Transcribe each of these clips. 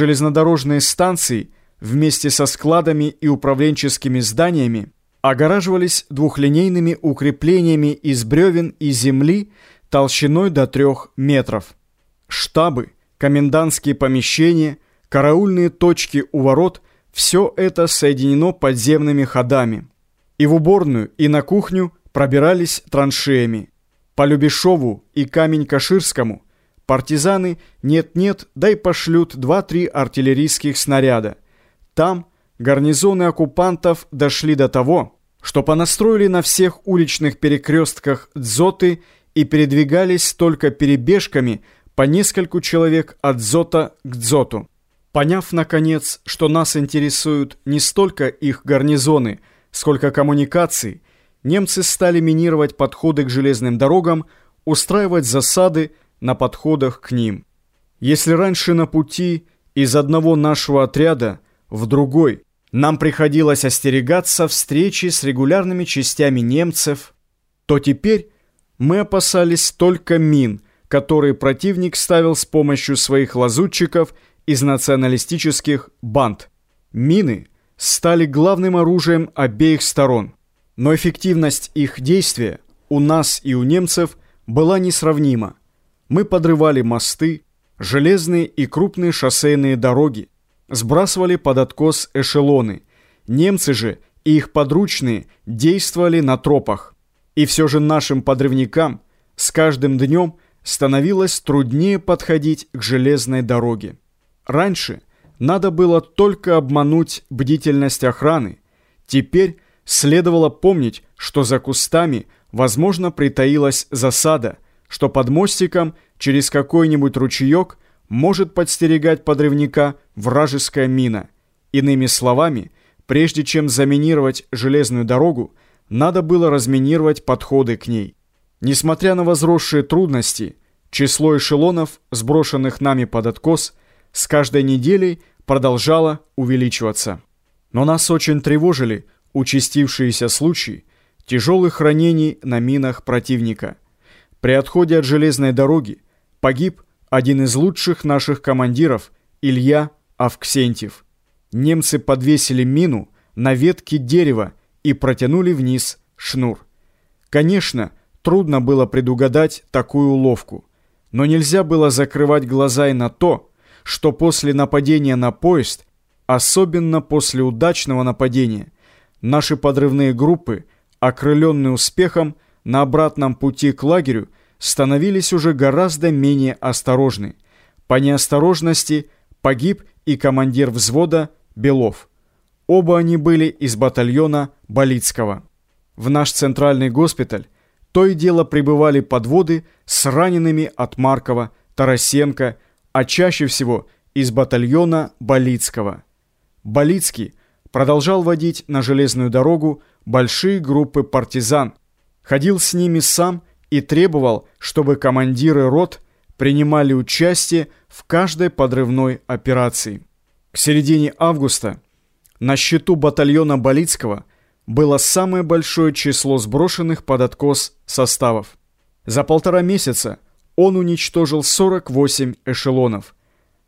железнодорожные станции вместе со складами и управленческими зданиями огораживались двухлинейными укреплениями из бревен и земли толщиной до трех метров. Штабы, комендантские помещения, караульные точки у ворот – все это соединено подземными ходами. И в уборную, и на кухню пробирались траншеями. По Любешову и Камень-Каширскому партизаны нет-нет, дай пошлют два-три артиллерийских снаряда. Там гарнизоны оккупантов дошли до того, что понастроили на всех уличных перекрестках дзоты и передвигались только перебежками по нескольку человек от дзота к дзоту. Поняв, наконец, что нас интересуют не столько их гарнизоны, сколько коммуникации, немцы стали минировать подходы к железным дорогам, устраивать засады на подходах к ним. Если раньше на пути из одного нашего отряда в другой нам приходилось остерегаться встречи с регулярными частями немцев, то теперь мы опасались только мин, которые противник ставил с помощью своих лазутчиков – из националистических банд. Мины стали главным оружием обеих сторон, но эффективность их действия у нас и у немцев была несравнима. Мы подрывали мосты, железные и крупные шоссейные дороги, сбрасывали под откос эшелоны. Немцы же и их подручные действовали на тропах. И все же нашим подрывникам с каждым днем становилось труднее подходить к железной дороге. Раньше надо было только обмануть бдительность охраны. Теперь следовало помнить, что за кустами, возможно, притаилась засада, что под мостиком через какой-нибудь ручеек может подстерегать подрывника вражеская мина. Иными словами, прежде чем заминировать железную дорогу, надо было разминировать подходы к ней. Несмотря на возросшие трудности, число эшелонов, сброшенных нами под откос – с каждой неделей продолжала увеличиваться. Но нас очень тревожили участившиеся случаи тяжелых ранений на минах противника. При отходе от железной дороги погиб один из лучших наших командиров Илья Авксентьев. Немцы подвесили мину на ветке дерева и протянули вниз шнур. Конечно, трудно было предугадать такую уловку, но нельзя было закрывать глаза и на то, что после нападения на поезд, особенно после удачного нападения, наши подрывные группы, окрыленные успехом, на обратном пути к лагерю становились уже гораздо менее осторожны. По неосторожности погиб и командир взвода Белов. Оба они были из батальона Болицкого. В наш центральный госпиталь то и дело прибывали подводы с ранеными от Маркова, Тарасенко, а чаще всего из батальона Болицкого. Болицкий продолжал водить на железную дорогу большие группы партизан, ходил с ними сам и требовал, чтобы командиры рот принимали участие в каждой подрывной операции. К середине августа на счету батальона Болицкого было самое большое число сброшенных под откос составов. За полтора месяца он уничтожил 48 эшелонов.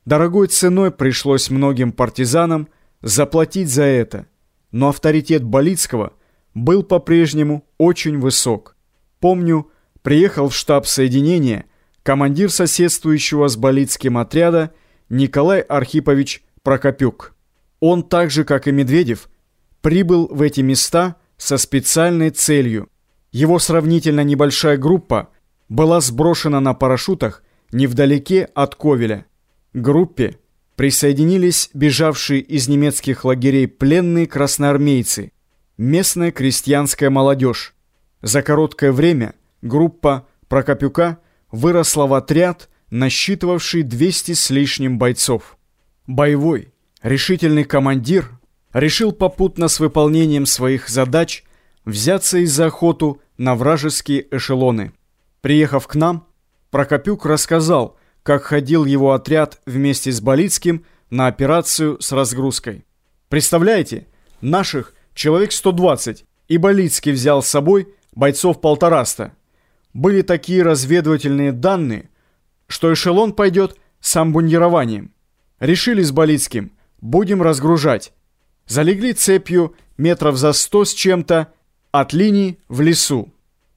Дорогой ценой пришлось многим партизанам заплатить за это, но авторитет Болицкого был по-прежнему очень высок. Помню, приехал в штаб соединения командир соседствующего с Болицким отряда Николай Архипович Прокопюк. Он так же, как и Медведев, прибыл в эти места со специальной целью. Его сравнительно небольшая группа была сброшена на парашютах невдалеке от Ковеля. Группе присоединились бежавшие из немецких лагерей пленные красноармейцы, местная крестьянская молодежь. За короткое время группа Прокопюка выросла в отряд, насчитывавший 200 с лишним бойцов. Боевой, решительный командир решил попутно с выполнением своих задач взяться и за охоту на вражеские эшелоны. Приехав к нам, Прокопюк рассказал, как ходил его отряд вместе с Болицким на операцию с разгрузкой. Представляете, наших человек 120, и Болицкий взял с собой бойцов полтораста. Были такие разведывательные данные, что эшелон пойдет с амбундированием. Решили с Болицким. Будем разгружать. Залегли цепью метров за сто с чем-то от линий в лесу.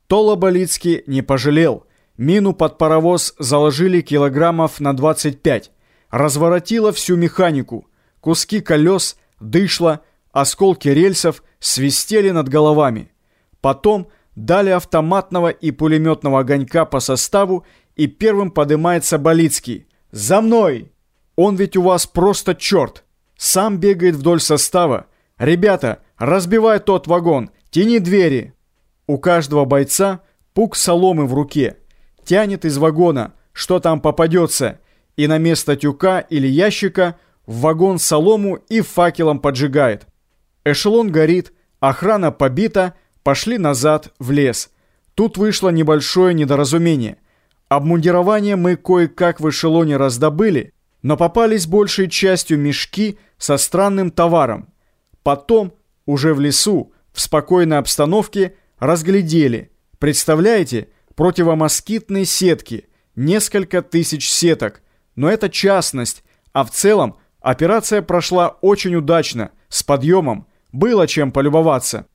Тола Болицкий не пожалел. Мину под паровоз заложили килограммов на 25. Разворотило всю механику. Куски колес, дышло, осколки рельсов свистели над головами. Потом дали автоматного и пулеметного огонька по составу, и первым поднимается Болицкий. «За мной!» Он ведь у вас просто черт. Сам бегает вдоль состава. «Ребята, разбивай тот вагон, тяни двери!» У каждого бойца пук соломы в руке. Тянет из вагона, что там попадется, и на место тюка или ящика в вагон солому и факелом поджигает. Эшелон горит, охрана побита, пошли назад в лес. Тут вышло небольшое недоразумение. Обмундирование мы кое-как в эшелоне раздобыли, но попались большей частью мешки со странным товаром. Потом, уже в лесу, в спокойной обстановке, разглядели. Представляете, противомоскитные сетки, несколько тысяч сеток. Но это частность, а в целом операция прошла очень удачно, с подъемом, было чем полюбоваться.